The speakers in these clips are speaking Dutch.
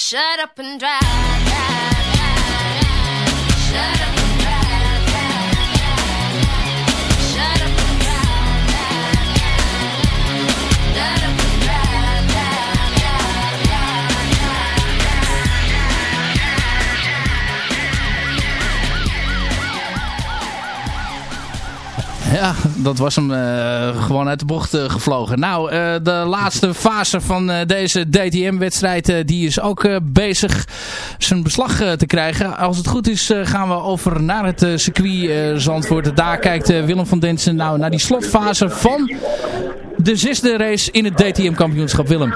shut up and drive. drive, drive, drive. Shut up. Ja, dat was hem uh, gewoon uit de bocht uh, gevlogen. Nou, uh, de laatste fase van deze DTM-wedstrijd die is ook bezig zijn beslag te krijgen. Als het goed is gaan we over naar het circuit Zandvoort. Daar kijkt Willem van Densen nou naar die slotfase van de zesde race in het DTM-kampioenschap. Willem.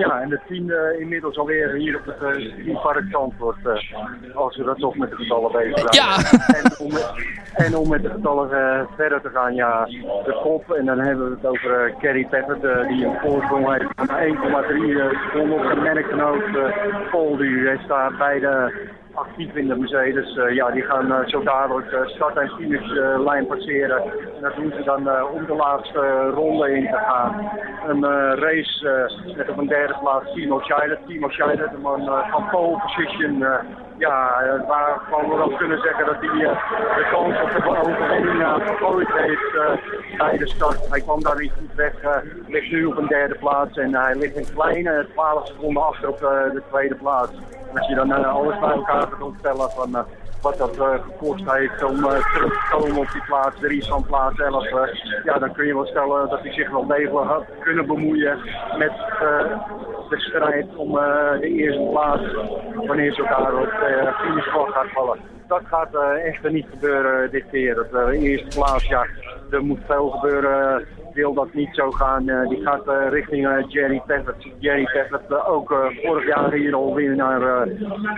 Ja, en de tiende inmiddels alweer hier op het uh, Park Zandvoort. Uh, als we dat toch met de getallen bezig zijn. Ja. En om met, en om met de getallen uh, verder te gaan, ja, de kop. En dan hebben we het over uh, Kerry Peppert, die een voorsprong heeft van 1,3 seconden op zijn merkgenoot Paul. Hij staat bij de actief in de Mercedes. Uh, ja, die gaan uh, zo dadelijk uh, start- en finishlijn passeren. En dat doen ze dan om de laatste ronde in te gaan. Een race met op een derde plaats Timo Scheider. Timo Scheider, de man van pole position. ja, waarvan we wel kunnen zeggen dat hij de kans op de overwinning gegooid heeft bij de start. Hij kwam daar niet goed weg, ligt nu op een derde plaats en hij ligt een kleine 12 seconden achter op de tweede plaats. Als je dan alles bij elkaar gaat opstellen van uh, wat dat uh, gekost heeft om terug te komen op die plaats, de Riesland plaats 11, ja, dan kun je wel stellen dat hij zich wel degelijk had kunnen bemoeien met de strijd om de eerste plaats, wanneer ze elkaar op de finishvlag gaat vallen. Dat gaat echt niet gebeuren dit keer. Dat de eerste plaats, ja, er moet veel gebeuren wil dat niet zo gaan. Uh, die gaat uh, richting uh, Jerry Peppert. Jerry Peppert, ook vorig jaar hier al winnaar.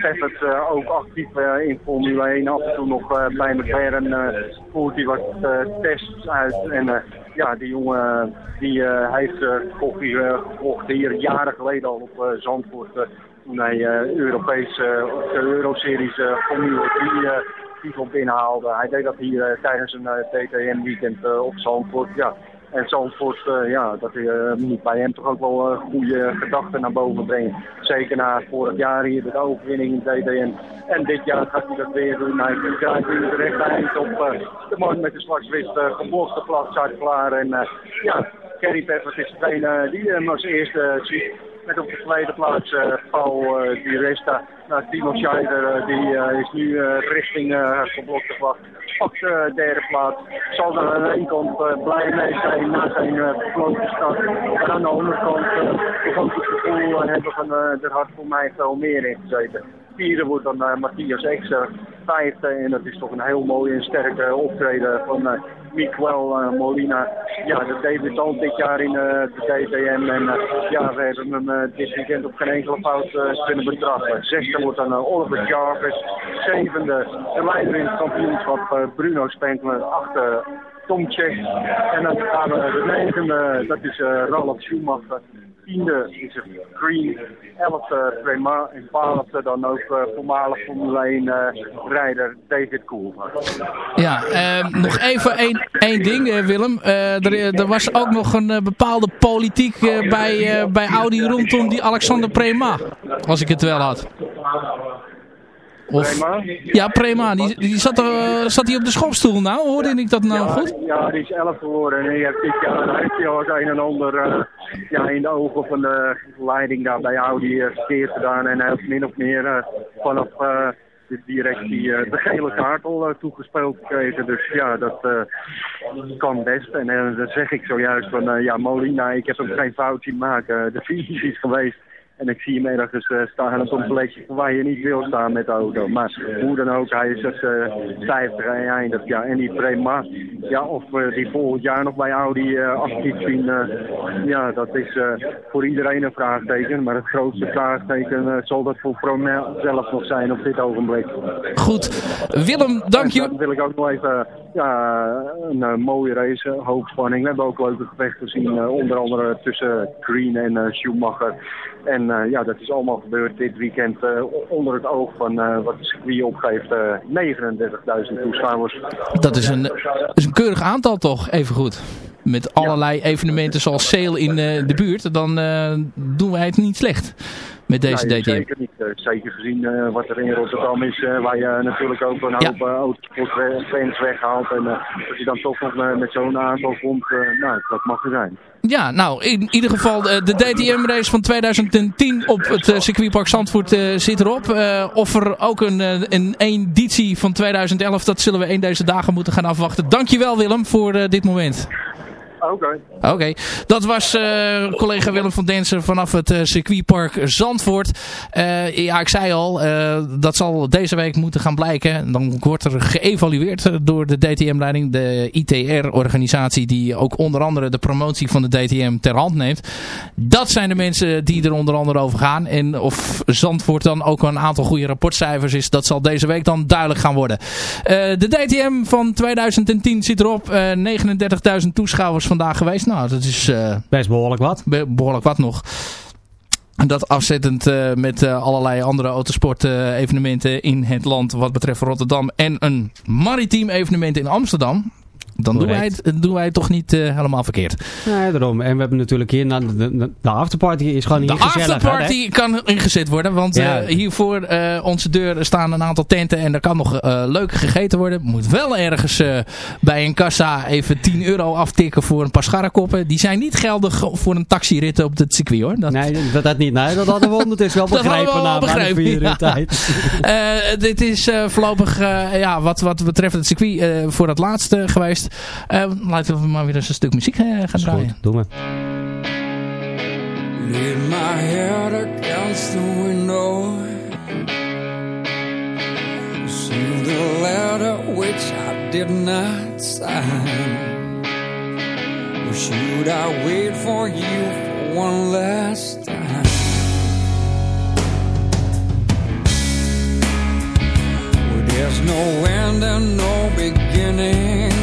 Peppert ook actief in Formule 1. Af en toe nog bij McLaren voert hij wat tests uit. En ja, die jongen die heeft hier, gekocht hier jaren geleden al op Zandvoort. toen hij Europees, de Euroseries Formule 3 titel binnenhaalde. Hij deed dat hier tijdens een TTM-weekend op Zandvoort. Ja, en Zandvoort, uh, ja, dat uh, moet bij hem toch ook wel uh, goede gedachten naar boven brengen. Zeker na vorig jaar hier de overwinning in DDN. En dit jaar gaat hij dat weer doen. Hij draait nu de rechte eind op de man met de zwart-wit geborste plaats klaar. En ja, Kerry Peppers is degene die hem als eerste ziet. Met op de tweede plaats Paul Di Resta. Nou, Timo Scheider die is nu richting geblokte vlag. Pakt de derde plaats. Zal er aan de ene kant blij mee zijn na zijn vervlogen start. En aan de andere kant ook het gevoel hebben van er had voor mij veel meer in gezeten. Vierde wordt dan Matthias Exer. Vijfde en dat is toch een heel mooi en sterke optreden van Miguel uh, Molina. Ja, de debutant dit jaar in uh, de DTM. En uh, ja, we hebben hem dit weekend op geen enkele fout kunnen betrappen. Zesde wordt dan Oliver Jarvis. Zevende, de leider in het kampioenschap Bruno Spenkler. Achter Tom Czech. En dan gaan we de negende, dat is Ralf Schumacher tiende is het Green, elfde Prema en twaalfde dan ook uh, voormalig Formule 1 uh, rijder David Coulthard. Ja, uh, nog even één, één ding uh, Willem. Er, er, was ook nog een bepaalde politiek bij, bij Audi rondom die Alexander Prema, als ik het wel had. Of, Prema? Ja, Prema. Die, die zat, uh, zat hij op de schopstoel nou? Hoorde ik dat nou ja, goed? Ja, die is 11 geworden. En hij heeft dit jaar, heeft hij al het een en ander uh, ja, in de ogen van de leiding daar bij Audi uh, verkeerd gedaan. En hij heeft min of meer vanaf de directie de gele kaart al toegespeeld gekregen. Dus ja, dat kan best. En dan zeg ik zojuist van, ja Molina, ik heb hem geen fout zien maken. De finish is geweest. En ik zie hem ergens uh, staan op een plekje waar je niet wil staan met de auto. Maar hoe dan ook, hij is dus uh, 50 en eindigt. Ja, en die Prema, ja, of we die volgend jaar nog bij Audi uh, actief zien, ja, dat is voor iedereen een vraagteken. Maar het grootste vraagteken zal dat voor Prema zelf nog zijn op dit ogenblik. Goed. Willem, dank je. Dan wil ik ook nog even ja, een mooie race, hoogspanning. We hebben ook leuke gevechten gezien, onder andere tussen Green en Schumacher. En uh, ja, dat is allemaal gebeurd dit weekend uh, onder het oog van uh, wat de circuit opgeeft. 39.000 toeschouwers. Dat is, een, is een keurig aantal toch, even goed. Met allerlei evenementen zoals Sale in de buurt, dan doen wij het niet slecht met deze nee, DTM. Zeker niet. zeker gezien wat er in Rotterdam is, waar je natuurlijk ook een hoop ja. autosportfans weghaalt. En als je dan toch nog met zo'n aantal komt, nou, dat mag er zijn. Ja, nou, in ieder geval de DTM-race van 2010 op het circuitpark Zandvoort zit erop. Of er ook een, een editie van 2011, dat zullen we een deze dagen moeten gaan afwachten. Dankjewel Willem voor dit moment. Oké. Oké. Dat was uh, collega Willem van Densen vanaf het uh, circuitpark Zandvoort. Uh, ja, ik zei al, dat zal deze week moeten gaan blijken. Dan wordt er geëvalueerd door de DTM-leiding, de ITR-organisatie die ook onder andere de promotie van de DTM ter hand neemt. Dat zijn de mensen die er onder andere over gaan. En of Zandvoort dan ook een aantal goede rapportcijfers is, dat zal deze week dan duidelijk gaan worden. de DTM van 2010 zit erop. 39.000 toeschouwers vandaag geweest. Nou, dat is... Uh, Best behoorlijk wat. Be behoorlijk wat nog. En dat afzettend uh, met uh, allerlei andere autosport evenementen in het land wat betreft Rotterdam. En een maritiem evenement in Amsterdam dan doen wij, het, doen wij het toch niet uh, helemaal verkeerd. Nee, daarom. En we hebben natuurlijk hier, de, de, de afterparty is gewoon hier de gezellig. De afterparty kan ingezet worden, want ja. uh, hier voor uh, onze deur staan een aantal tenten en er kan nog leuk gegeten worden. Moet wel ergens bij een kassa even 10 euro aftikken voor een paar scharrekoppen. Die zijn niet geldig voor een taxirit op het circuit hoor. Dat... Nee, dat, dat niet. Nee, dat hadden we ondertussen wel begrepen. dat we wel begrepen, ja. tijd. dit is voorlopig ja, wat, wat betreft het circuit voor het laatste geweest. Uh, laten we maar weer eens een stuk muziek uh, gaan draaien. Goed, doe maar. Lean my head against the window. See the letter which I did not sign. Or should I wait for you for one last time? Well, there's no end and no beginning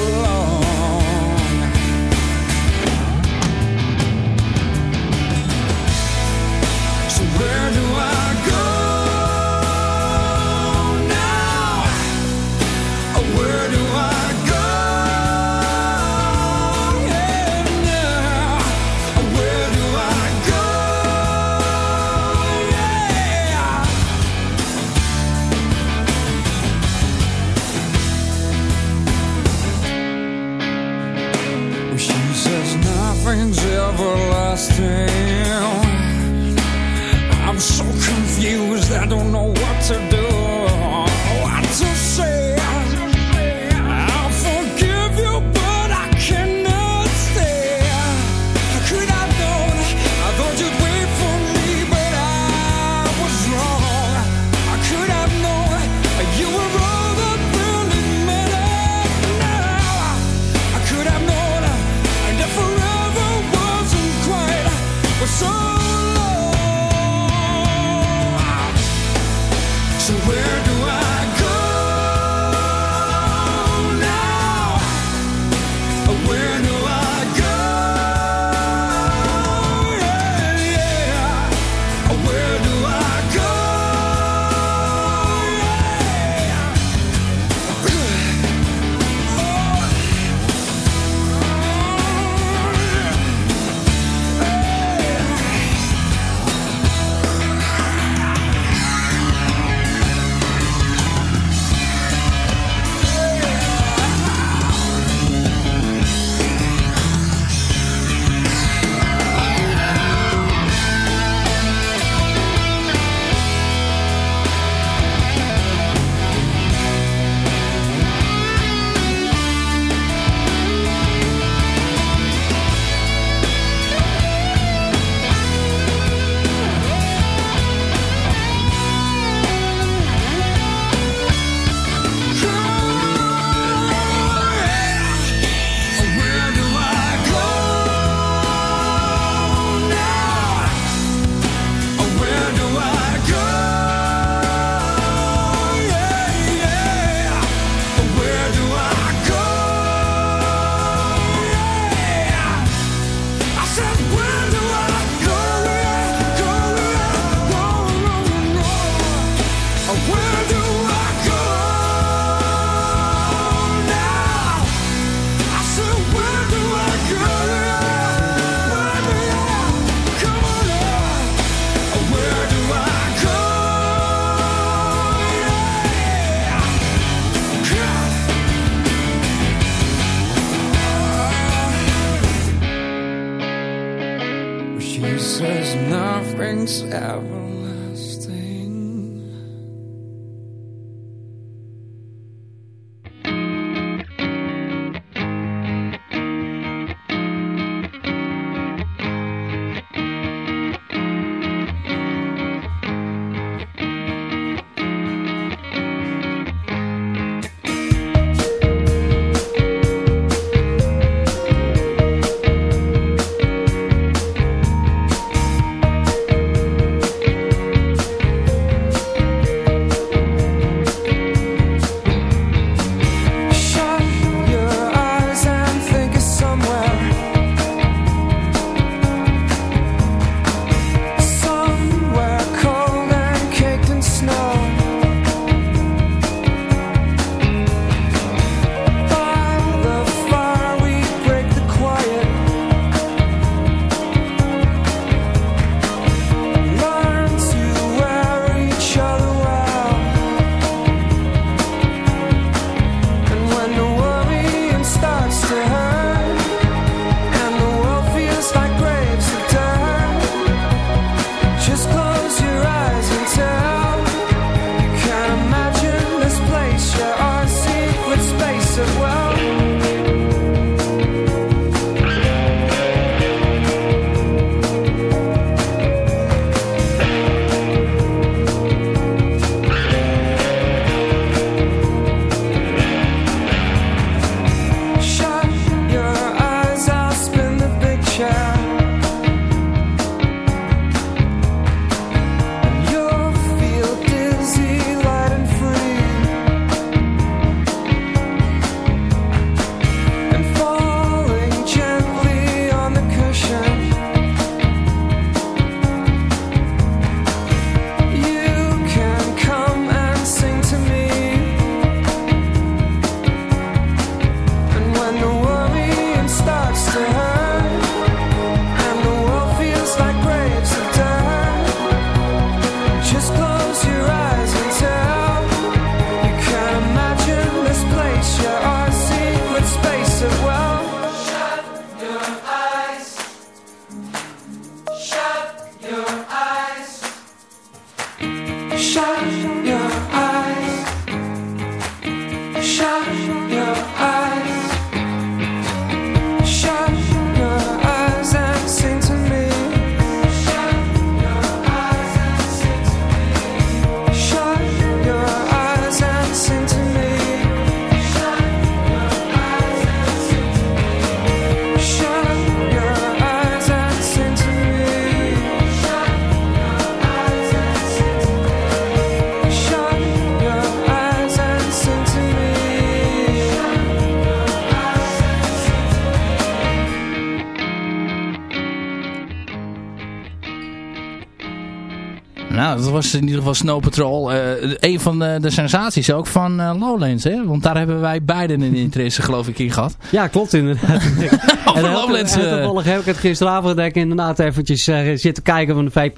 dat was in ieder geval Snow Patrol. Eh, een van de, de sensaties ook van uh, Lowlands, hè? Want daar hebben wij beiden een interesse, geloof ik, in gehad. Ja, klopt inderdaad. Over Lowlands. En toevallig heb ik het gisteravond denk ik inderdaad eventjes zitten kijken van de VP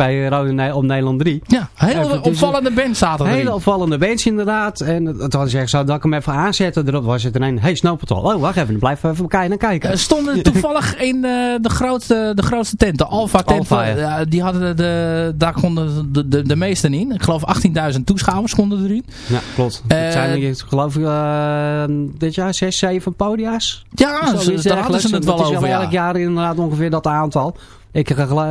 op Nederland 3. Ja, hele opvallende band zaten erin. Hele opvallende bands inderdaad. En het had gezegd, zou dat ik hem even aanzetten? Erop was het een, hey Snow Patrol. Oh, wacht even, blijf even kijken naar kijken. stonden toevallig in de, de, grootste, de grootste tent, de Alpha tent. ja. die hadden de, daar konden de, de, de meesten in. Ik geloof 18.000 toeschouwers konden erin. Ja, klopt. Uh, het zijn er, geloof ik uh, dit jaar 6, 7 podia's. Ja, zo, daar hadden ze het wel over. Is elk jaar inderdaad ongeveer dat aantal. Ik,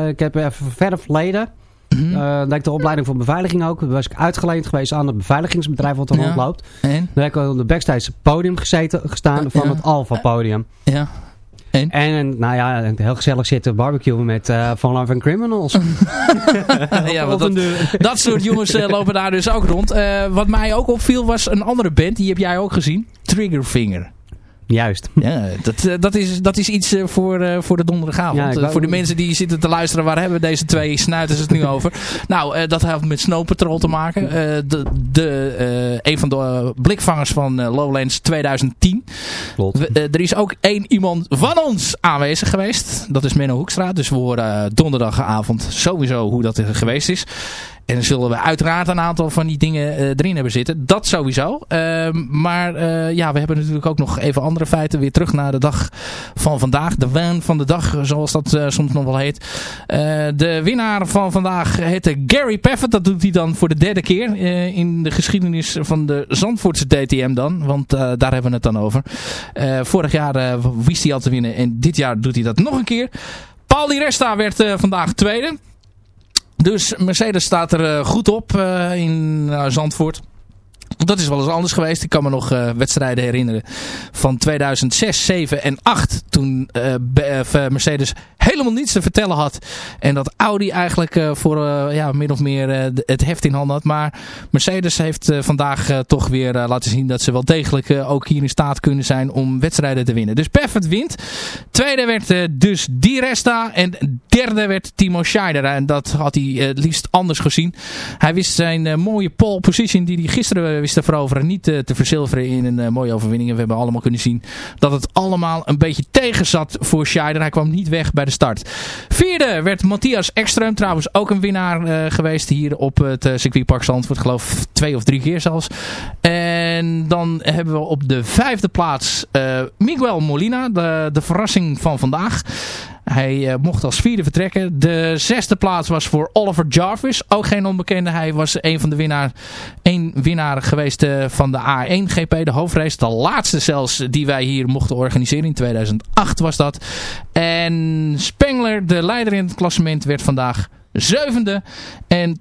ik heb even verder verleden. Uh, dat ik de opleiding voor beveiliging ook. Daar was ik uitgeleend geweest aan het beveiligingsbedrijf wat er ja. rondloopt. En? Daar heb ik op de backstage podium gezeten, gestaan van het Alpha podium. Ja. En? en nou ja, heel gezellig zitten barbecuen met uh, Van Love and Criminals. ja, want dat, dat soort jongens uh, lopen daar dus ook rond. Uh, wat mij ook opviel was een andere band, die heb jij ook gezien. Triggerfinger. Juist. Ja, dat, eh, dat, is, dat is iets eh, voor, uh, voor de donderdagavond. Ja, voor de mensen die zitten te luisteren, waar hebben deze twee snuiters het nu over? Nou, dat heeft met Snow Patrol te maken. de, de, een van de blikvangers van Lowlands 2010. Klopt. er is ook één iemand van ons aanwezig geweest. Dat is Menno Hoekstra. Dus we horen donderdagavond sowieso hoe dat geweest is. En zullen we uiteraard een aantal van die dingen uh, erin hebben zitten. Dat sowieso. Uh, maar uh, ja, we hebben natuurlijk ook nog even andere feiten. Weer terug naar de dag van vandaag. De waan van de dag, zoals dat uh, soms nog wel heet. de winnaar van vandaag heette Gary Paffett. Dat doet hij dan voor de derde keer in de geschiedenis van de Zandvoortse DTM dan. Want daar hebben we het dan over. vorig jaar wist hij al te winnen. En dit jaar doet hij dat nog een keer. Paul Di Resta werd vandaag tweede. Dus Mercedes staat er uh, goed op uh, in uh, Zandvoort. Dat is wel eens anders geweest. Ik kan me nog wedstrijden herinneren van 2006, 7 en 8. Toen Mercedes helemaal niets te vertellen had. En dat Audi eigenlijk uh, voor ja, min of meer het heft in handen had. Maar Mercedes heeft vandaag toch weer laten zien dat ze wel degelijk ook hier in staat kunnen zijn om wedstrijden te winnen. Dus Perfect wint. Tweede werd dus Di Resta. En derde werd Timo Scheider. En dat had hij het liefst anders gezien. Hij wist zijn mooie pole position die hij gisteren wist te veroveren. Niet te, verzilveren in een mooie overwinning. En we hebben allemaal kunnen zien dat het allemaal een beetje tegen zat voor Scheider. Hij kwam niet weg bij de start. Vierde werd Matthias Ekström. Trouwens ook een winnaar uh, geweest hier op het uh, circuitpark Zandvoort. Geloof twee of drie keer zelfs. En dan hebben we op de vijfde plaats Miguel Molina. De, de verrassing van vandaag. Hij uh, mocht als vierde vertrekken. De zesde plaats was voor Oliver Jarvis. Ook geen onbekende. Hij was een van de winnaar, één winnaar geweest uh, van de A1 GP. De hoofdrace. De laatste zelfs die wij hier mochten organiseren. In 2008 was dat. En Spengler, de leider in het klassement, werd vandaag zevende. En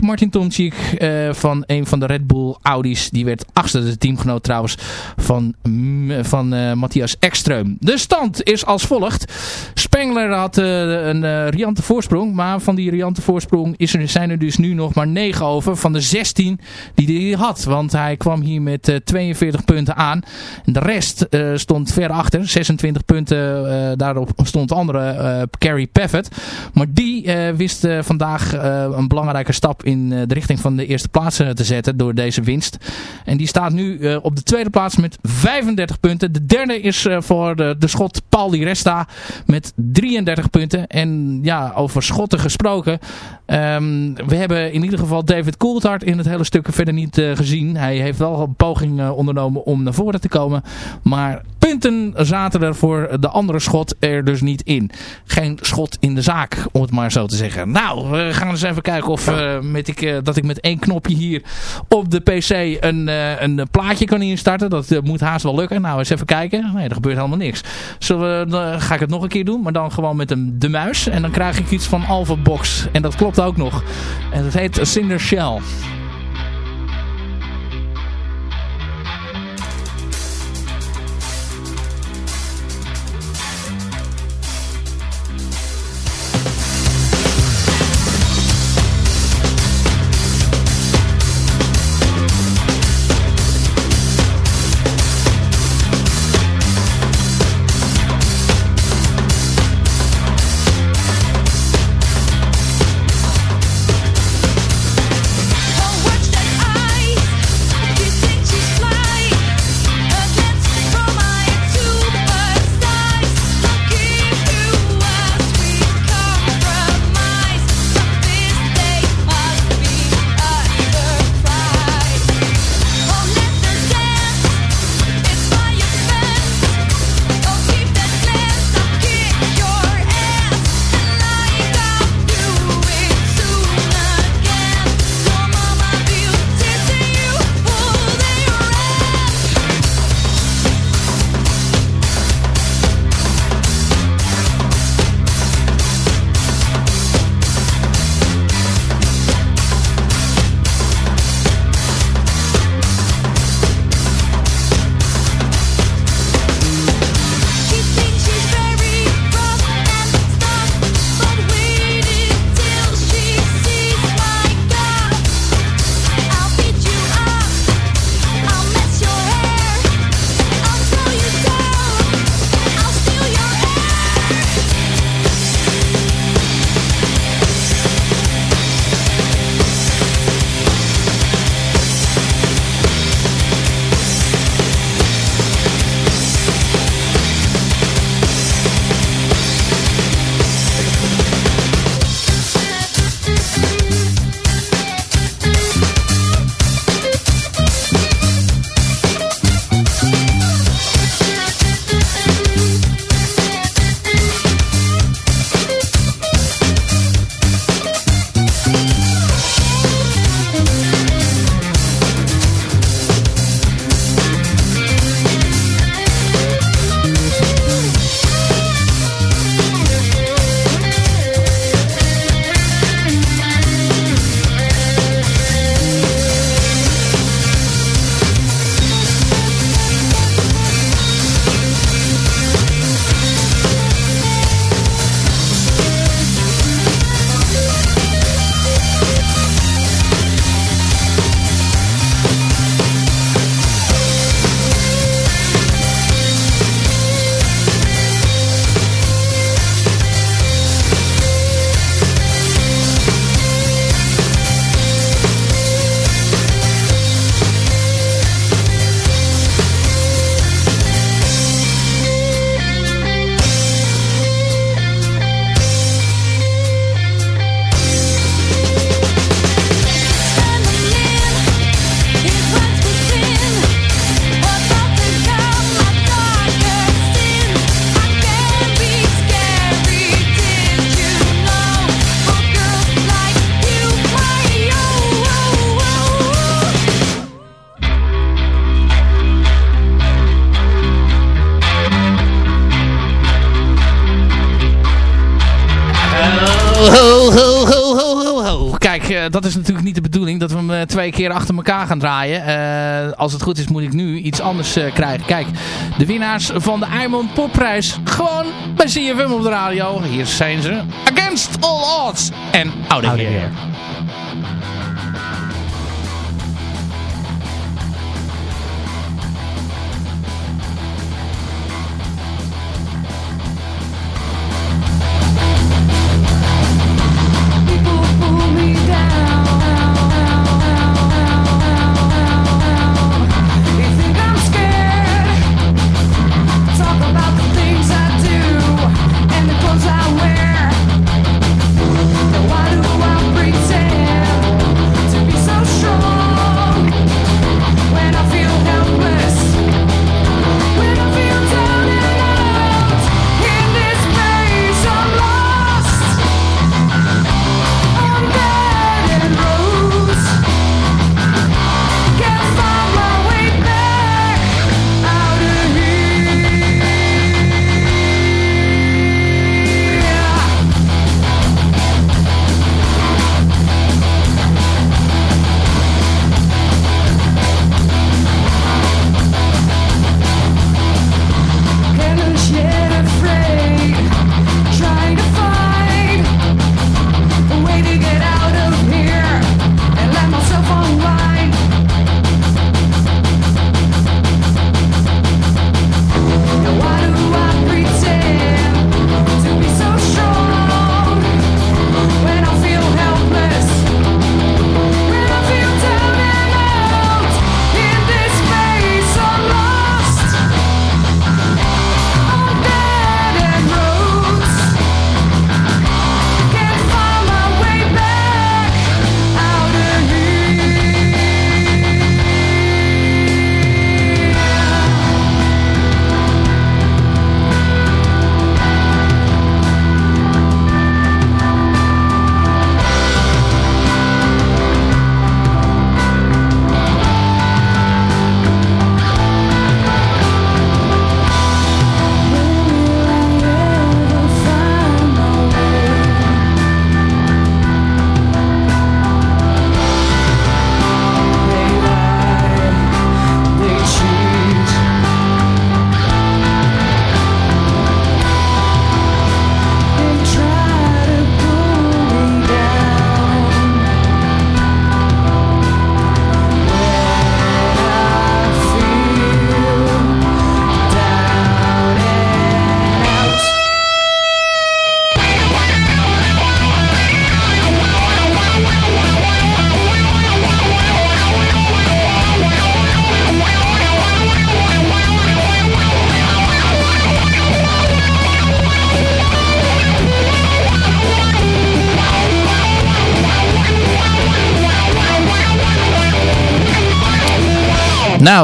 Martin Tomczyk uh, van een van de Red Bull Audi's. Die werd achtste, de teamgenoot trouwens van, mm, van uh, Matthias Ekström. De stand is als volgt. Spengler had uh, een riante voorsprong. Maar van die riante voorsprong is er, zijn er dus nu nog maar 9 over van de 16 die hij had. Want hij kwam hier met 42 punten aan. De rest stond ver achter. 26 punten daarop stond de andere Carrie Paffett. Maar die wist vandaag een stap in eh, de richting van de eerste plaats eh, te zetten door deze winst. En die staat nu eh, op de tweede plaats met 35 punten. De derde is voor de, schot Paul Di Resta met 33 punten. En ja, over schotten gesproken. Um, we hebben in ieder geval David Coulthard in het hele stuk verder niet gezien. Hij heeft wel een poging ondernomen om naar voren te komen. Maar punten zaten er voor de andere schot er dus niet in. Geen schot in de zaak, om het maar zo te zeggen. Nou, we gaan eens even kijken of met ik, dat ik met één knopje hier op de PC een, een plaatje kan instarten. Dat moet haast wel lukken. Nou, eens even kijken. Nee, er gebeurt helemaal niks. Zullen we, dan ga ik het nog een keer doen, maar dan gewoon met een, de muis. En dan krijg ik iets van Alpha Box. En dat klopt ook nog. En het heet Cinder Shell. Twee keer achter elkaar gaan draaien. als het goed is moet ik nu iets anders krijgen. Kijk, de winnaars van de Eimond Popprijs gewoon bij CFM op de radio. Hier zijn ze. Against All Odds. En Oude Heer.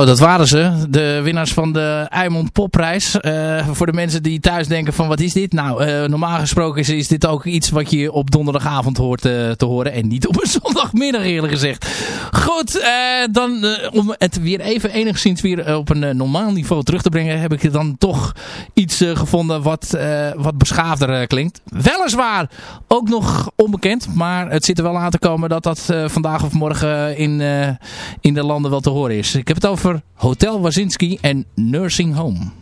Nou, dat waren ze. De winnaars van de Eimond Popprijs. Uh, voor de mensen die thuis denken van wat is dit? Nou, uh, normaal gesproken is, dit ook iets wat je op donderdagavond hoort uh, te horen. En niet op een zondagmiddag eerlijk gezegd. Goed, dan om het weer even enigszins weer op een normaal niveau terug te brengen. Heb ik dan toch iets gevonden wat, wat beschaafder klinkt. Weliswaar ook nog onbekend. Maar het zit er wel aan te komen dat dat vandaag of morgen in, in de landen wel te horen is. Ik heb het over Hotel Wazinski en Nursing Home.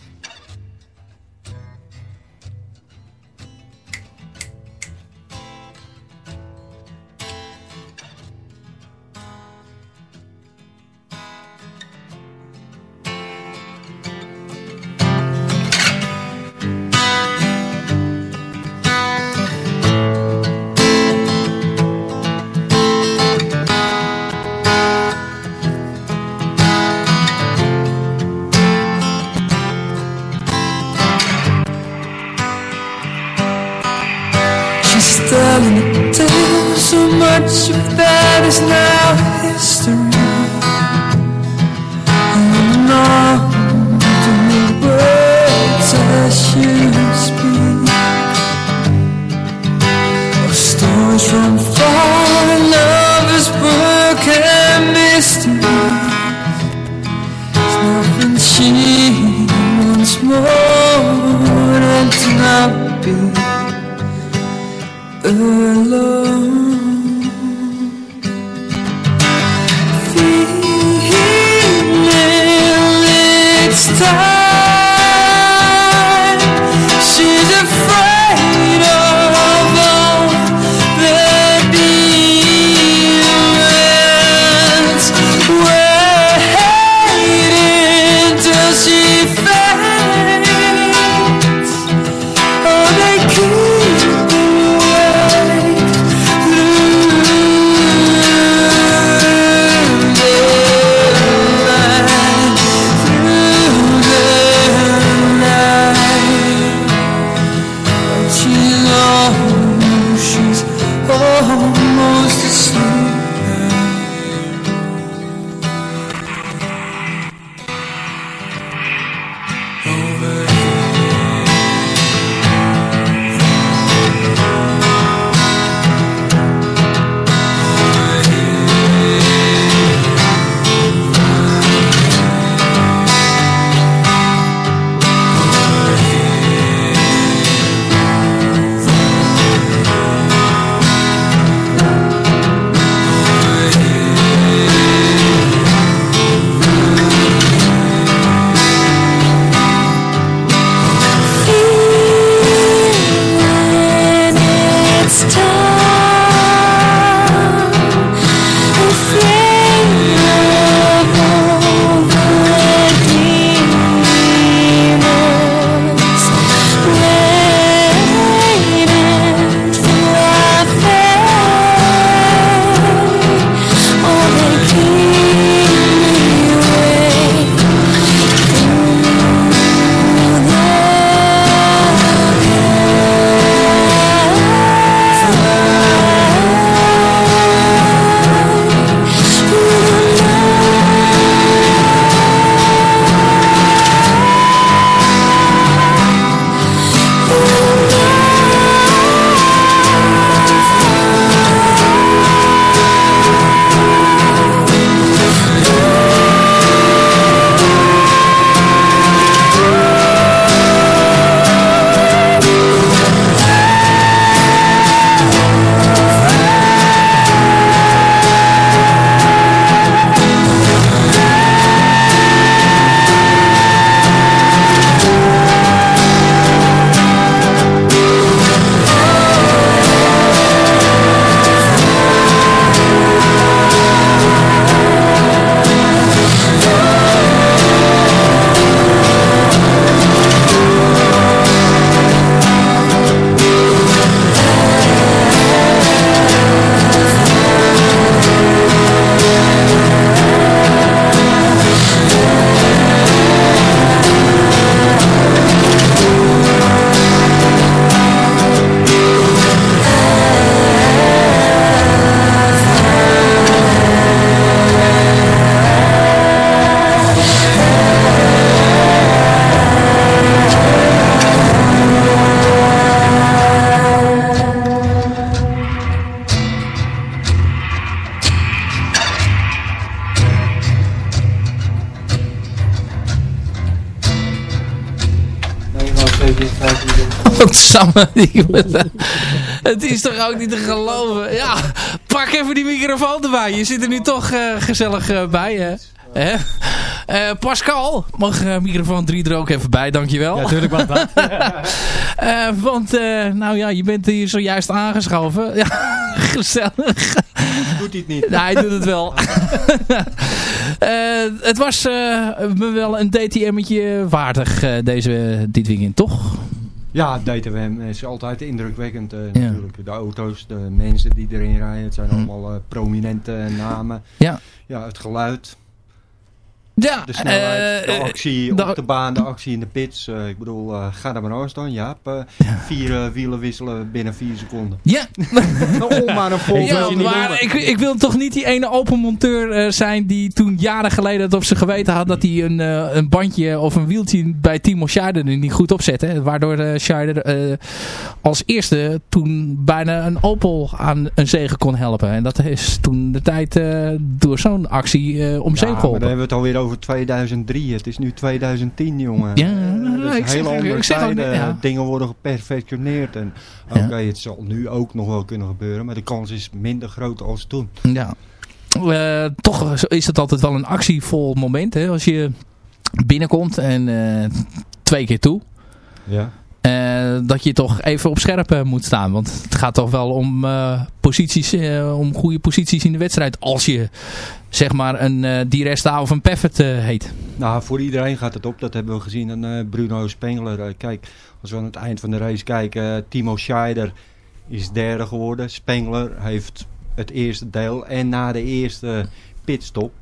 Samen. Het is toch ook niet te geloven. Ja, pak even die microfoon erbij. Je zit er nu toch uh, gezellig uh, bij. Hè? Uh, Pascal, mag uh, microfoon 3 er ook even bij, dankjewel. Ja, natuurlijk wel dat. uh, want, nou ja, je bent hier zojuist aangeschoven. Ja, gezellig. Doet hij het niet? Nee, hij doet het wel. het was me wel een DTM'tje waardig deze, dit weekend, toch? Ja, DTM is altijd indrukwekkend uh, ja. natuurlijk. De auto's, de mensen die erin rijden, het zijn hm. allemaal uh, prominente namen. Ja. Ja, het geluid. Ja, de snelheid, uh, de actie de, op de baan, de actie in de pits. Uh, ik bedoel, uh, ga daar maar aan staan, Jaap. Ja. Vier wielen wisselen binnen vier seconden. Ja. Om maar een vol ja, maar ik, ik wil toch niet die ene open monteur zijn die toen jaren geleden het op zijn geweten had dat hij een, een bandje of een wieltje bij Timo Scheider niet goed opzette. Waardoor uh, Scheider als eerste toen bijna een Opel aan een zegen kon helpen. En dat is toen de tijd door zo'n actie om ja, zeep geholpen. Maar dan hebben we het alweer over 2003. Het is nu 2010, jongen. Ja, uh, ik hele zeg, andere ik zeg tijden. ook, ja. Dingen worden geperfectioneerd. En oké, okay, het zal nu ook nog wel kunnen gebeuren. Maar de kans is minder groot als toen. Ja. Uh, toch is het altijd wel een actievol moment. Hè? Als je binnenkomt en uh, twee keer toe. Ja. Uh, dat je toch even op scherp uh, moet staan. Want het gaat toch wel om uh, posities, om goede posities in de wedstrijd. Als je zeg maar een uh, Di Resta of een Peffert heet. Nou, voor iedereen gaat het op. Dat hebben we gezien aan Bruno Spengler. kijk, als we aan het eind van de race kijken. Timo Scheider is derde geworden. Spengler heeft het eerste deel. En na de eerste pitstop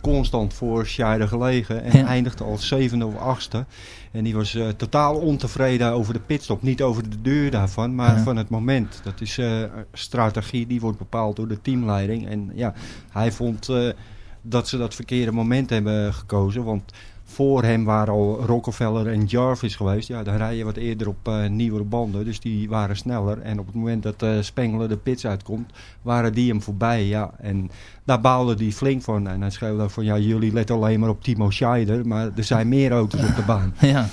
constant voor Scheider gelegen. En ja. eindigde als zevende of achtste. En die was uh, totaal ontevreden over de pitstop. Niet over de deur daarvan, maar ja. van het moment. Dat is uh, strategie, die wordt bepaald door de teamleiding. En ja, hij vond uh, dat ze dat verkeerde moment hebben gekozen. Want voor hem waren al Rockefeller en Jarvis geweest. Ja, dan rij je wat eerder op uh, nieuwere banden. Dus die waren sneller. En op het moment dat uh, Spengler de pits uitkomt, waren die hem voorbij. Ja. En daar baalde hij flink van. En hij schreeuwde van, ja, jullie letten alleen maar op Timo Scheider. Maar er zijn meer auto's op de baan. Ja,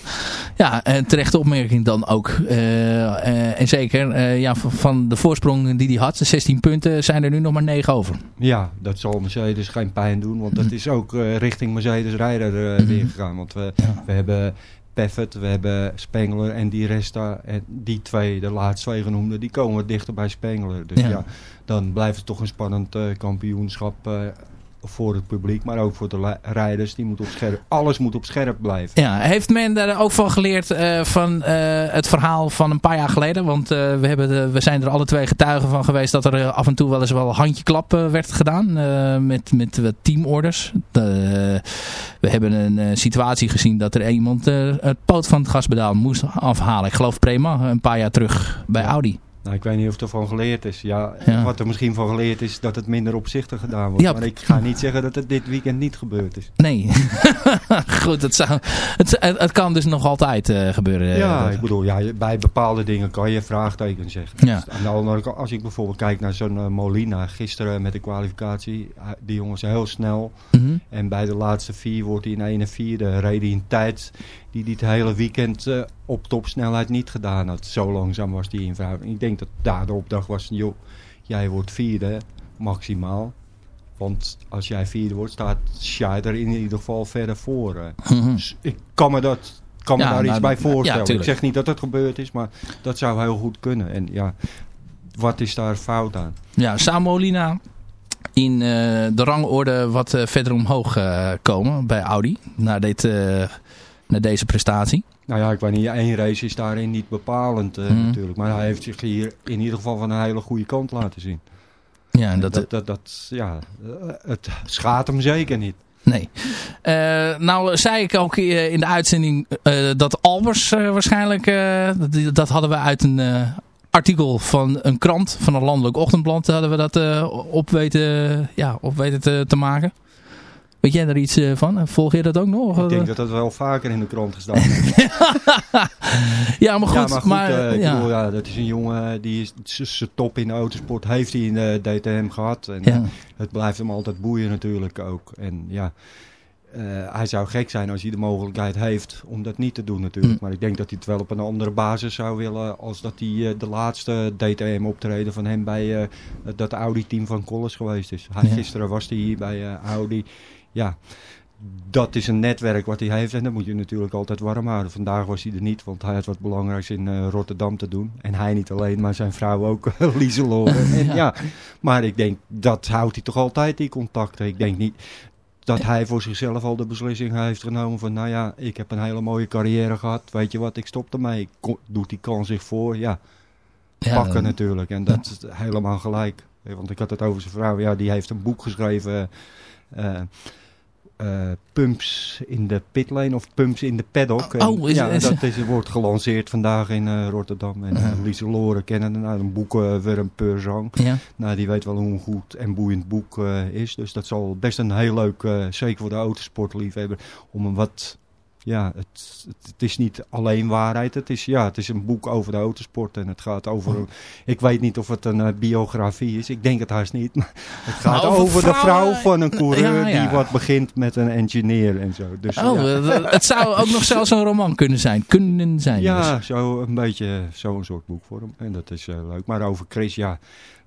ja en terechte opmerking dan ook. Uh, en zeker ja, van de voorsprong die hij had, de 16 punten, zijn er nu nog maar 9 over. Ja, dat zal Mercedes geen pijn doen. Want dat is ook richting Mercedes rijder weer gegaan. Want we, ja. we hebben Peffert, we hebben Spengler en die Resta. En die twee, de laatste twee genoemde, die komen dichter bij Spengler. Dus ja, ja dan blijft het toch een spannend uh, kampioenschap uh, voor het publiek, maar ook voor de rijders. Die moet op scherp, alles moet op scherp blijven. Ja, heeft men daar ook van geleerd uh, van uh, het verhaal van een paar jaar geleden? Want uh, we, hebben de, we zijn er alle twee getuigen van geweest dat er af en toe wel eens wel handjeklap werd gedaan met, met teamorders. we hebben een situatie gezien dat er iemand het poot van het gaspedaal moest afhalen. Ik geloof Prema, een paar jaar terug bij Audi. Nou, ik weet niet of er van geleerd is. Ja, ja, wat er misschien van geleerd is, dat het minder opzichtig gedaan wordt. Ja. Maar ik ga niet zeggen dat het dit weekend niet gebeurd is. Nee. Goed, het, zou, het, het, kan dus nog altijd uh, gebeuren. Ja, ik bedoel, ja, bij bepaalde dingen kan je vraagteken zeggen. Ja. Als ik bijvoorbeeld kijk naar zo'n uh, Molina, gisteren met de kwalificatie, die jongens heel snel. Mm -hmm. En bij de laatste vier wordt hij in 1 en 4 reed hij in tijd die het hele weekend uh, op topsnelheid niet gedaan had. Zo langzaam was die in verhouding. Ik denk dat daar de opdracht was, joh, jij wordt vierde, maximaal. Want als jij vierde wordt, staat Scheider in ieder geval verder voor. Mm -hmm. Dus ik kan me, dat, kan me Ja, daar nou, iets bij voorstellen. ja, ik zeg niet dat het gebeurd is, maar dat zou heel goed kunnen. En ja, wat is daar fout aan? Ja, Samolina in uh, de rangorde wat uh, verder omhoog uh, komen bij Audi. Na, dit, na deze prestatie. Nou ja, ik weet niet, één race is daarin niet bepalend Mhm. natuurlijk. Maar hij heeft zich hier in ieder geval van een hele goede kant laten zien. Ja, en dat, Dat, dat, dat, ja, eh, het schaadt hem zeker niet. Nee. Eh, nou zei ik ook eh, in de uitzending eh, dat Albers eh, waarschijnlijk... eh, dat, dat hadden we uit een eh, artikel van een krant, van een landelijk ochtendblad... hadden we dat eh, op weten, ja, op weten te, te maken. Weet jij daar iets eh, van? Volg je dat ook nog? Ik denk dat dat wel vaker in de krant gestaan heeft. ja, maar goed. ja, maar goed, maar, eh, ja. bedoel, ja, dat is een jongen die is zijn top in de autosport heeft hij in de DTM gehad. En Ja. het blijft hem altijd boeien natuurlijk ook. En ja, hij zou gek zijn als hij de mogelijkheid heeft om dat niet te doen natuurlijk. Mm. Maar ik denk dat hij het wel op een andere basis zou willen als dat hij eh, de laatste DTM optreden van hem bij eh, dat Audi-team van Collis geweest is. Hij, Ja. Gisteren was hij hier bij eh, Audi. Ja, dat is een netwerk wat hij heeft en dat moet je natuurlijk altijd warm houden. Vandaag was hij er niet, want hij had wat belangrijks in eh, Rotterdam te doen. En hij niet alleen, maar zijn vrouw ook, Lieselore. En ja, maar ik denk, dat houdt hij toch altijd, die contacten. Ik denk niet dat hij voor zichzelf al de beslissing heeft genomen van... nou ja, ik heb een hele mooie carrière gehad, weet je wat, ik stop ermee. Ko- Doet die kan zich voor, ja, Ja, pakken natuurlijk. En dat is helemaal gelijk. Eh, Want ik had het over zijn vrouw. Ja, die heeft een boek geschreven. eh, eh, pumps in de pitlane of Pumps in de paddock. Oh, is- ja, is- dat is, wordt gelanceerd vandaag in eh, Rotterdam. En uh, Lieselore kennen nou, een boek uh, weer een per zang. Ja. Nou, die weet wel hoe een goed en boeiend boek is. Dus dat zal best een heel leuk, zeker voor de autosportliefhebber, om een wat ja, het, het, is niet alleen waarheid. Het is, ja, het is een boek over de autosport. En het gaat over... Een, ik weet niet of het een uh, biografie is. Ik denk het haast niet. Maar het gaat over, over vrouwen, de vrouw van een coureur ja, ja. die wat begint met een engineer en zo. Dus, oh, ja. het zou ook nog zelfs een roman kunnen zijn. Kunnen zijn Ja, dus. zo een beetje zo'n soort boekvorm. En dat is uh, leuk. Maar over Chris, ja...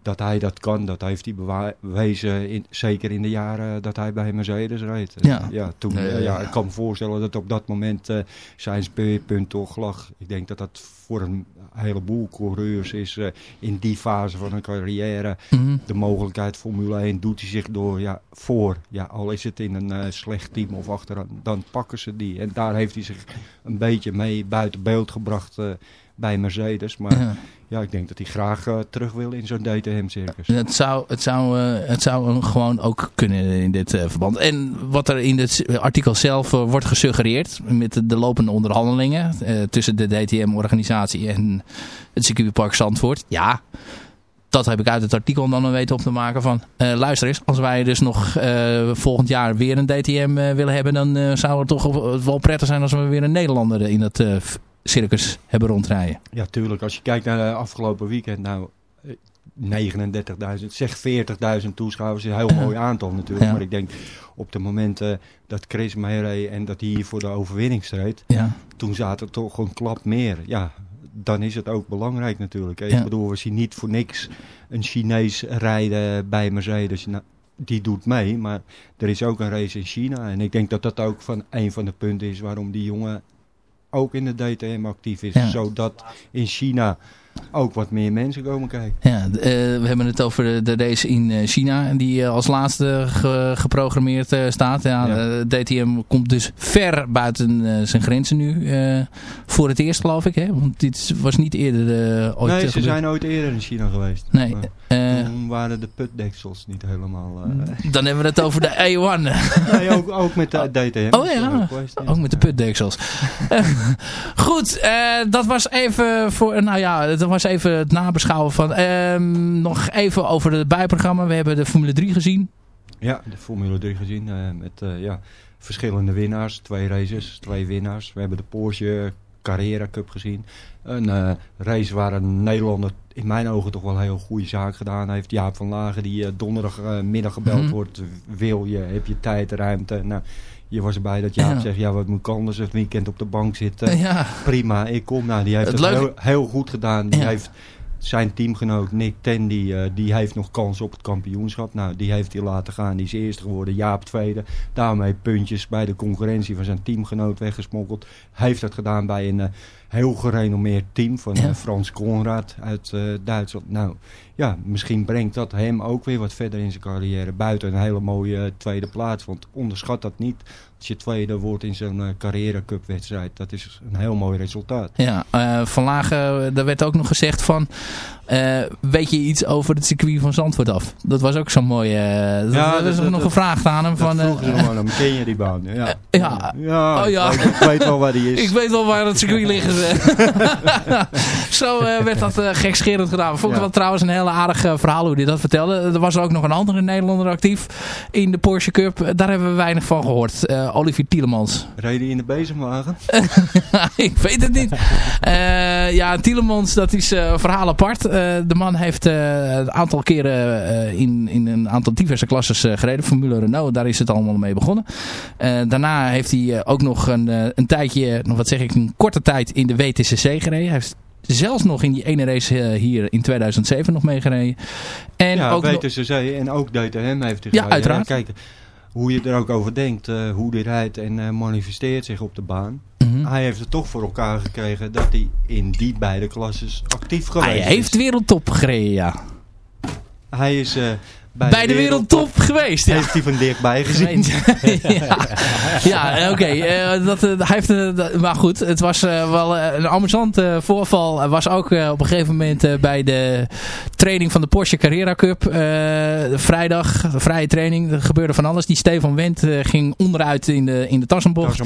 Dat hij dat kan, dat heeft hij bewezen, in, zeker in de jaren dat hij bij Mercedes reed. Ja. ja, toen, nee, ja, ik kan me voorstellen dat op dat moment uh, zijn speerpunt toch lag. Ik denk dat dat voor een heleboel coureurs is uh, in die fase van hun carrière. Mhm. Mm -hmm. De mogelijkheid Formule 1 doet hij zich door ja, voor. Ja, al is het in een uh, slecht team of achteraan, dan pakken ze die. En daar heeft hij zich een beetje mee buiten beeld gebracht bij Mercedes. Maar ja. ja. ik denk dat hij graag uh, terug wil in zo'n DTM-circus. Het zou, het, zou, uh, het zou gewoon ook kunnen in dit uh, verband. En wat er in het artikel zelf wordt gesuggereerd met de, de lopende onderhandelingen tussen de DTM-organisatie en het circuitpark Zandvoort. Ja, dat heb ik uit het artikel dan weten op te maken van... Uh, luister eens, als wij dus nog uh, volgend jaar weer een DTM uh, willen hebben... dan zou het toch wel prettig zijn als we weer een Nederlander in het circus hebben rondrijden. Ja, tuurlijk. Als je kijkt naar de afgelopen weekend... nou 39.000, zeg 40.000 toeschouwers, is een heel mooi aantal natuurlijk. Ja. Maar ik denk op de momenten dat Chris meereed en dat hij hier voor de overwinning streed, ja. toen zat er toch een klap meer. Ja, dan is het ook belangrijk natuurlijk. Ik ja. bedoel, we zien niet voor niks een Chinees rijden bij Mercedes. Nou, die doet mee, maar er is ook een race in China. En ik denk dat dat ook van een van de punten is waarom die jongen ook in de DTM actief is. Ja. Zodat in China ook wat meer mensen komen kijken. Ja, uh, we hebben het over de, de race in uh, China die uh, als laatste ge, geprogrammeerd staat. Ja, ja. DTM komt dus ver buiten zijn grenzen nu. voor het eerst geloof ik, hè? want dit was niet eerder ooit Nee, ze gebeurd. zijn ooit eerder in China geweest. Nee. toen waren de putdeksels niet helemaal... Dan hebben we het over de A1. nee, ook, ook met de DTM. Oh ja, ook, met de putdeksels. Goed, dat was even voor... Nou ja, was even het nabeschouwen van... Um, nog even over het bijprogramma. We hebben de Formule 3 gezien. Ja, de Formule 3 gezien. Uh, met uh, ja, verschillende winnaars. Twee races, twee winnaars. We hebben de Porsche Carrera Cup gezien. Een uh, race waar een Nederlander in mijn ogen toch wel een heel goede zaak gedaan heeft. Jaap van Lagen die uh, donderdagmiddag gebeld Mhm. mm -hmm. wordt. Wil je, heb je tijd, ruimte? Nou, je was erbij dat Jaap Ja. zegt, ja wat moet ik anders het weekend op de bank zitten. Ja. Prima, ik kom. Nou, die heeft Het heel, heel goed gedaan. Die Ja. heeft zijn teamgenoot Nick Tandy, eh, die heeft nog kans op het kampioenschap. Nou, die heeft hij laten gaan. Die is eerste geworden, Jaap tweede. Daarmee puntjes bij de concurrentie van zijn teamgenoot weggesmokkeld. Hij heeft dat gedaan bij een eh, heel gerenommeerd team van Ja. eh, Frans Konrad uit eh, Duitsland. Nou, ja, misschien brengt dat hem ook weer wat verder in zijn carrière. Buiten een hele mooie eh, tweede plaats. Want onderschat dat niet. Als je tweede wordt in zo'n eh, carrière cup wedstrijd. Dat is een heel mooi resultaat. Ja, Van Lagen, daar werd ook nog gezegd van... weet je iets over het circuit van Zandvoort af? Dat was ook zo'n mooie... dat, Ja, dat is nog dat- gevraagd aan hem. Dat van, vroegen ze eh, hem. Ken je die baan? Ja. ja. Ja, Oh, ja. Ik, weet, ik weet wel waar die is. ik weet wel waar het circuit ligt. zo werd dat uh, gekscherend gedaan. Vond ik wel trouwens een hele aardig verhaal hoe hij dat vertelde. Er was ook nog een andere Nederlander actief in de Porsche Cup. Daar hebben we weinig van gehoord. Olivier Tielemans. Reden in de bezemwagen? ik weet het niet. ja, Tielemans, dat is een verhaal apart. de man heeft een aantal keren in, in een aantal diverse klasses gereden. Formule Renault, daar is het allemaal mee begonnen. daarna heeft hij ook nog een, een tijdje, nog wat zeg ik, een korte tijd in de WTCC gereden. Hij heeft zelfs nog in die ene race uh, hier in 2007 nog meegereden. En ja, ook WTCC en ook DTM heeft hij. Ja, uiteraard. kijk, hoe je er ook over denkt, uh, hoe hij rijdt en uh, manifesteert zich op de baan. Mm -hmm. Hij heeft het toch voor elkaar gekregen dat hij in die beide klasses actief geweest is. Hij heeft wereldtop gereden, ja. Hij is bij, de, wereldtop geweest. Ja. Heeft hij van dichtbij gezien. ja, ja oké. Okay. Uh, dat, uh, heeft, uh, maar goed, het was wel een amusant voorval. was ook op een gegeven moment bij de training van de Porsche Carrera Cup. vrijdag, vrije training. Er gebeurde van alles. Die Stefan Wendt ging onderuit in de, in de tassenbocht.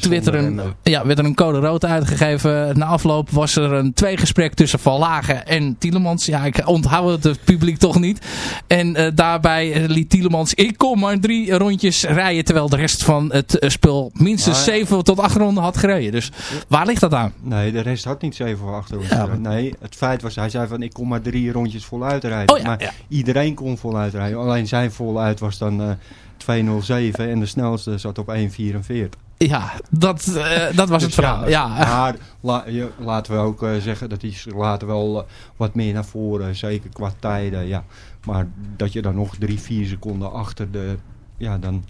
toen werd er, een, ja, werd er een code rood uitgegeven. Na afloop was er een tweegesprek tussen Van Lagen en Tielemans. Ja, ik onthoud het publiek toch niet. En daarbij eh, liet Tielemans, ik kom maar drie rondjes rijden. Terwijl de rest van het spul minstens maar, zeven tot acht ronden had gereden. Dus waar ligt dat aan? Nee, de rest had niet zeven of acht ronden ja, Nee, het feit was, hij zei van ik kom maar drie rondjes voluit rijden. Oh, ja, maar ja. iedereen kon voluit rijden. Alleen zijn voluit was dan uh, 207 en de snelste zat op 1,44. Ja, dat, uh, dat was dus het verhaal. Ja, Maar la, laten we ook uh, zeggen, dat is later wel wat meer naar voren. Zeker qua tijden, ja. Maar dat je dan nog drie, vier seconden achter de... Ja, dan...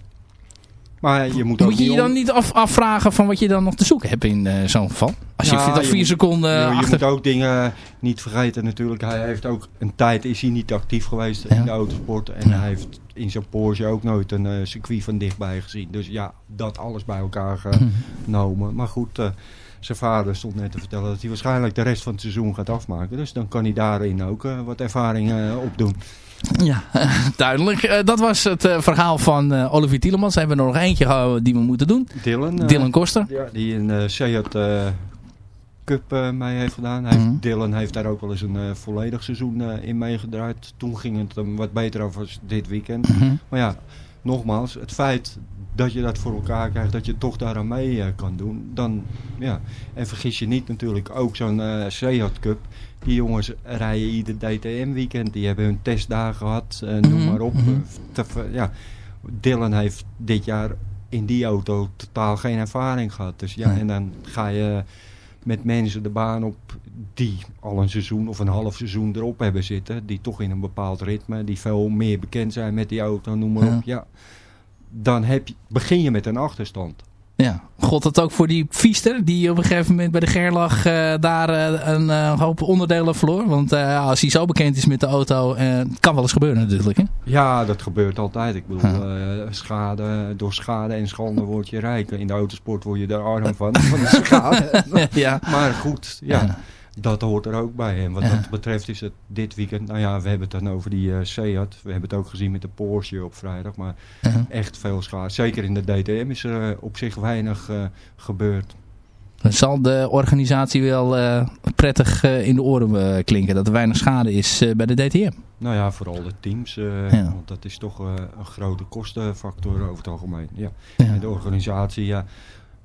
Maar je moet, moet je je dan niet af, afvragen van wat je dan nog te zoeken hebt in uh, zo'n geval? Als je ja, vier seconden je, achter... je moet ook dingen niet vergeten natuurlijk. Hij heeft ook een tijd is hij niet actief geweest ja. in de autosport. En ja. hij heeft in zijn Porsche ook nooit een uh, circuit van dichtbij gezien. Dus ja, dat alles bij elkaar genomen. Maar goed... Uh, zijn vader stond net te vertellen dat hij waarschijnlijk de rest van het seizoen gaat afmaken. Dus dan kan hij daarin ook uh, wat ervaring uh, opdoen. Ja, duidelijk. Uh, dat was het verhaal van Olivier Tielemans. Hebben we er nog eentje gehouden die we moeten doen. Dylan. Dylan Koster. Ja, die een Seat Cup mee heeft gedaan. Hij, mm -hmm. Dylan heeft daar ook wel eens een volledig seizoen in meegedraaid. Toen ging het hem wat beter over dit weekend. Mm -hmm. Maar ja, nogmaals, het feit dat je dat voor elkaar krijgt, dat je toch daaraan mee uh, kan doen. Dan, ja. En vergis je niet natuurlijk, ook zo'n uh, Seat Cup. Die jongens rijden ieder DTM-weekend. Die hebben hun testdagen gehad, uh, noem mm -hmm. maar op. Mhm. Te, ja, Dylan heeft dit jaar in die auto totaal geen ervaring gehad. Dus ja, Nee. en dan ga je met mensen de baan op die al een seizoen of een half seizoen erop hebben zitten. Die toch in een bepaald ritme, die veel meer bekend zijn met die auto, noem maar Ja. op. Ja, dan heb je, begin je met een achterstand. Ja, god dat ook voor die Fiester die op een gegeven moment bij de Gerlach uh, daar uh, een uh, hoop onderdelen verloor. Want als hij zo bekend is met de auto, het kan wel eens gebeuren natuurlijk. Hè? Ja, dat gebeurt altijd. Ik bedoel, schade, door schade en schande word je rijk. In de autosport word je daar arm van, van de schade. ja. Maar goed, ja. Dat hoort er ook bij. En wat ja. dat betreft is het dit weekend... Nou ja, we hebben het dan over die uh, Seat. We hebben het ook gezien met de Porsche op vrijdag. Maar echt veel schade. Zeker in de DTM is er uh, op zich weinig uh, gebeurd. Dan zal de organisatie wel prettig in de oren klinken. Dat er weinig schade is bij de DTM. Nou ja, vooral de teams. Ja. Want dat is toch een grote kostenfactor over het algemeen. Ja. ja. En de organisatie, ja,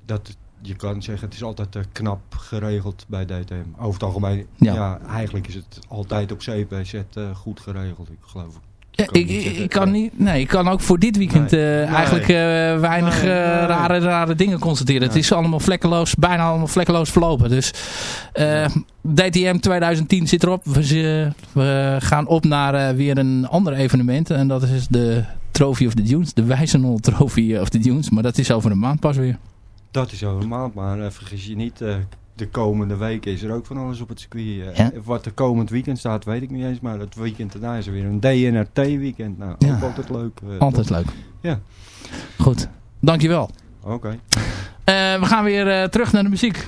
dat je kan zeggen, het is altijd uh, knap geregeld bij DTM. Over het algemeen, ja. ja. eigenlijk is het altijd op CPZ uh, goed geregeld, ik geloof ik. Ja, ik, ik, ik, kan niet, nee, ik kan ook voor dit weekend nee. nee. eigenlijk weinig rare, rare dingen constateren. Het is allemaal vlekkeloos, bijna allemaal vlekkeloos verlopen. Dus DTM 2010 zit erop. We, we gaan op naar weer een ander evenement. En dat is de Trophy of the Dunes. De Wijzenol Trophy of the Dunes. Maar dat is over een maand pas weer. Dat is maand, maar uh, vergis je niet, uh, de komende weken is er ook van alles op het circuit. Ja? Wat er komend weekend staat, weet ik niet eens, maar het weekend daarna is er weer een DNRT weekend. Nou, ja. ook altijd leuk. altijd toch? leuk. Ja. Goed, dankjewel. Oké. Okay. we gaan weer terug naar de muziek.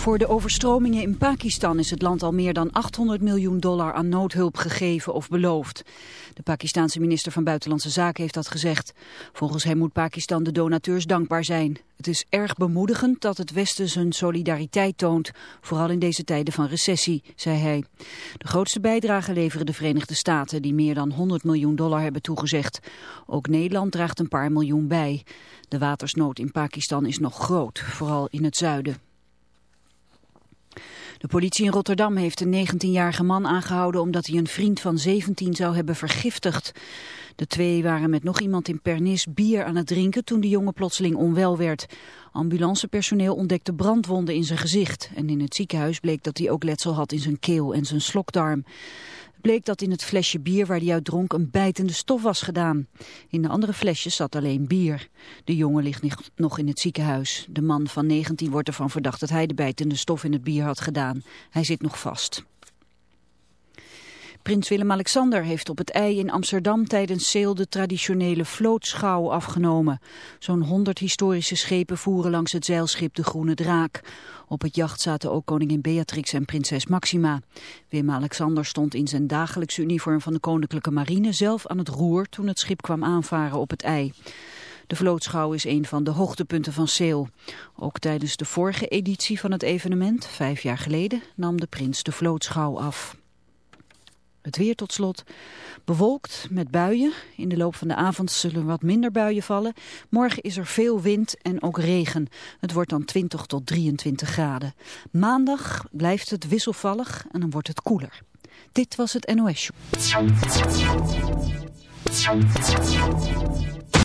Voor de overstromingen in Pakistan is het land al meer dan 800 miljoen dollar aan noodhulp gegeven of beloofd. De Pakistanse minister van Buitenlandse Zaken heeft dat gezegd. Volgens hem moet Pakistan de donateurs dankbaar zijn. Het is erg bemoedigend dat het Westen zijn solidariteit toont, vooral in deze tijden van recessie, zei hij. De grootste bijdrage leveren de Verenigde Staten, die meer dan 100 miljoen dollar hebben toegezegd. Ook Nederland draagt een paar miljoen bij. De watersnood in Pakistan is nog groot, vooral in het zuiden. De politie in Rotterdam heeft een 19-jarige man aangehouden omdat hij een vriend van 17 zou hebben vergiftigd. De twee waren met nog iemand in Pernis bier aan het drinken toen de jongen plotseling onwel werd. Ambulancepersoneel ontdekte brandwonden in zijn gezicht en in het ziekenhuis bleek dat hij ook letsel had in zijn keel en zijn slokdarm bleek dat in het flesje bier waar hij uit dronk een bijtende stof was gedaan. In de andere flesjes zat alleen bier. De jongen ligt nog in het ziekenhuis. De man van 19 wordt ervan verdacht dat hij de bijtende stof in het bier had gedaan. Hij zit nog vast. Prins Willem-Alexander heeft op het IJ in Amsterdam tijdens Seel de traditionele vlootschouw afgenomen. Zo'n 100 historische schepen voeren langs het zeilschip de Groene Draak. Op het jacht zaten ook koningin Beatrix en prinses Maxima. Willem-Alexander stond in zijn dagelijkse uniform van de Koninklijke Marine zelf aan het roer toen het schip kwam aanvaren op het IJ. De vlootschouw is een van de hoogtepunten van Seel. Ook tijdens de vorige editie van het evenement, vijf jaar geleden, nam de prins de vlootschouw af. Het weer tot slot. Bewolkt met buien. In de loop van de avond zullen wat minder buien vallen. Morgen is er veel wind en ook regen. Het wordt dan 20 tot 23 graden. Maandag blijft het wisselvallig en dan wordt het koeler. Dit was het NOS Show.